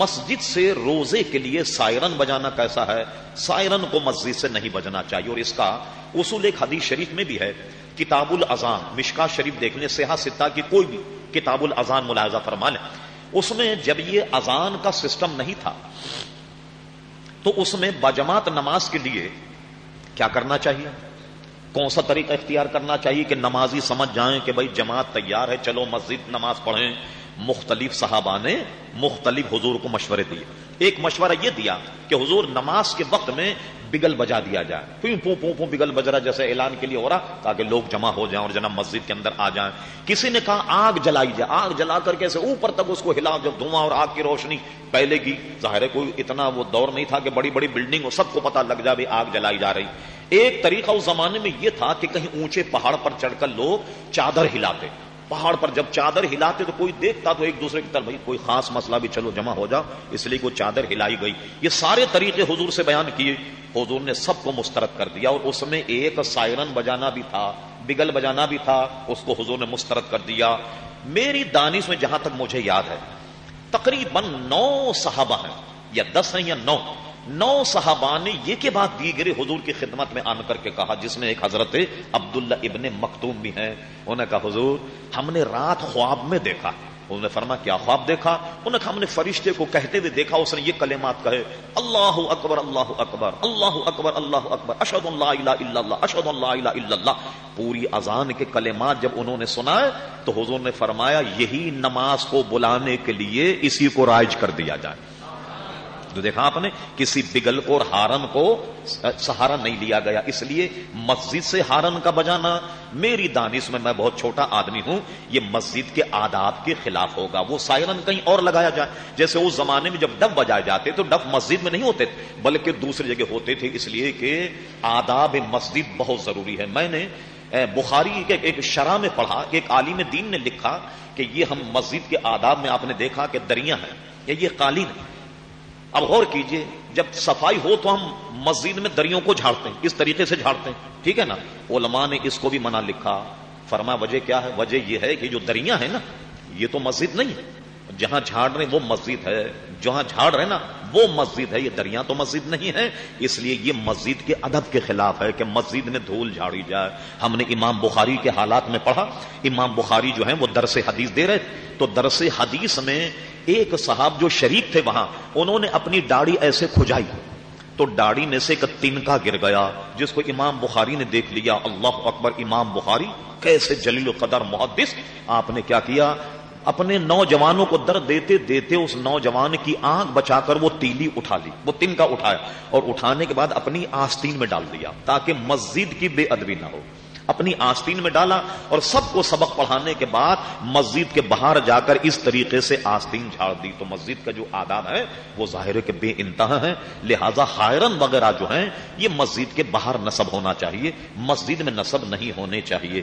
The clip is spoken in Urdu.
مسجد سے روزے کے لیے سائرن بجانا کیسا ہے؟ سائرن کو مسجد سے نہیں بجنا چاہیے اور اس کا اصول ایک حدیث شریف میں بھی ہے۔ کتاب الازان مشکا شریف دیکھنے سیاح ستا کی کوئی بھی کتاب الازان ملاحظہ فرما لیں اس میں جب یہ اذان کا سسٹم نہیں تھا، تو اس میں بجماعت نماز کے لیے کیا کرنا چاہیے؟ کون سا طریقہ اختیار کرنا چاہیے کہ نمازی سمجھ جائیں کہ بھائی جماعت تیار ہے، چلو مسجد نماز پڑھیں۔ مختلف صحابہ نے مختلف حضور کو مشورے دیے۔ ایک مشورہ یہ دیا کہ حضور نماز کے وقت میں بگل بجا دیا جائے۔ پوں پوں پوں پوں بگل بج رہا جیسے اعلان کے لیے ہو رہا، تاکہ لوگ جمع ہو جائیں اور جناب مسجد کے اندر آ جائیں۔ کسی نے کہا آگ جلائی جائے، آگ جلا کر کے اوپر تک اس کو ہلا، جب دھواں اور آگ کی روشنی پہلے کی۔ ظاہر ہے کوئی اتنا وہ دور نہیں تھا کہ بڑی بڑی بلڈنگ ہو سب کو پتا لگ جائے آگ جلائی جا رہی۔ ایک طریقہ اس زمانے میں یہ تھا کہ کہیں اونچے پہاڑ پر چڑھ کر لوگ چادر ہلاتے۔ پہاڑ پر جب چادر ہلاتے تو کوئی دیکھتا تو ایک دوسرے کی طرف، بھائی، کوئی خاص مسئلہ بھی چلو، جمع ہو جاؤ اس لیے کوئی چادر ہلائی گئی۔ یہ سارے طریقے حضور سے بیان کیے۔ حضور نے سب کو مسترد کر دیا اور اس میں ایک سائرن بجانا بھی تھا، بگل بجانا بھی تھا، اس کو حضور نے مسترد کر دیا۔ میری دانش میں جہاں تک مجھے یاد ہے، تقریباً نو صحابہ ہیں، یا دس ہیں یا نو۔ نو صحابہ نے یہ کے بعد دیگر حضور کی خدمت میں آن کر کے کہا، جس میں ایک حضرت عبداللہ ابن مختوم بھی ہیں، انہوں نے کہا، حضور، ہم نے رات خواب میں دیکھا۔ انہوں نے فرما کیا خواب دیکھا؟ انہوں نے ہم نے فرشتے کو کہتے ہوئے دیکھا، اس نے یہ کلمات کہے، اللہ اکبر اللہ اکبر اللہ اکبر اللہ اکبر اشد اللہ الہ الا اللہ اشد اللہ الہ الا اللہ۔ پوری اذان کے کلمات جب انہوں نے سنا تو حضور نے فرمایا، یہی نماز کو بلانے کے لیے اسی کو رائج کر دیا جائے۔ جو دیکھا آپ نے، کسی بگل کو اور ہارن کو سہارا نہیں لیا گیا۔ اس لیے مسجد سے ہارن کا بجانا۔ میری دانش میں میں بہت چھوٹا آدمی ہوں، یہ مسجد کے آداب کے خلاف ہوگا۔ وہ سائرن کہیں اور لگایا جائے۔ جیسے اس زمانے میں جب ڈب بجائے جاتے تو ڈب مسجد میں نہیں ہوتے بلکہ دوسری جگہ ہوتے تھے۔ اس لیے کہ آداب مسجد بہت ضروری ہے۔ میں نے بخاری کے ایک شرح میں پڑھا کہ ایک عالم دین نے لکھا کہ یہ ہم مسجد کے آداب میں آپ نے دیکھا کہ دریا ہیں یا یہ قالین ہے۔ اب غور کیجیے، جب صفائی ہو تو ہم مسجد میں دریوں کو جھاڑتے ہیں، اس طریقے سے جھاڑتے ہیں، ٹھیک ہے نا؟ علماء نے اس کو بھی منع لکھا فرما وجہ کیا ہے؟ وجہ یہ ہے کہ جو دریا ہے نا، یہ تو مسجد نہیں ہے۔ جہاں جھاڑ رہے وہ مسجد ہے۔ جہاں جھاڑ رہے نا، وہ مسجد ہے۔ یہ دریا تو مسجد نہیں ہے۔ اس لیے یہ مسجد کے ادب کے خلاف ہے کہ مسجد میں دھول جھاڑی جائے۔ ہم نے امام بخاری کے حالات میں پڑھا۔ امام بخاری جو ہے وہ درس حدیث دے رہے تو درس حدیث میں ایک صاحب جو شریک تھے وہاں، انہوں نے اپنی داڑھی ایسے کھجائی۔ تو داڑھی میں سے ایک تنکا گر گیا، جس کو امام بخاری نے دیکھ لیا۔ اللہ اکبر، امام بخاری، کیسے جلیل و قدر محدث، آپ نے کیا کیا؟ اپنے نوجوانوں کو درد دیتے دیتے اس نوجوان کی آنکھ بچا کر وہ تیلی اٹھا لی، وہ تنکا اٹھایا اور اٹھانے کے بعد اپنی آستین میں ڈال دیا تاکہ مسجد کی بے ادبی نہ ہو۔ اپنی آستین میں ڈالا اور سب کو سبق پڑھانے کے بعد مسجد کے باہر جا کر اس طریقے سے آستین جھاڑ دی۔ تو مسجد کا جو آداب ہے وہ ظاہر کے بے انتہا ہے۔ لہذا خائرن وغیرہ جو ہیں، یہ مسجد کے باہر نصب ہونا چاہیے۔ مسجد میں نصب نہیں ہونے چاہیے۔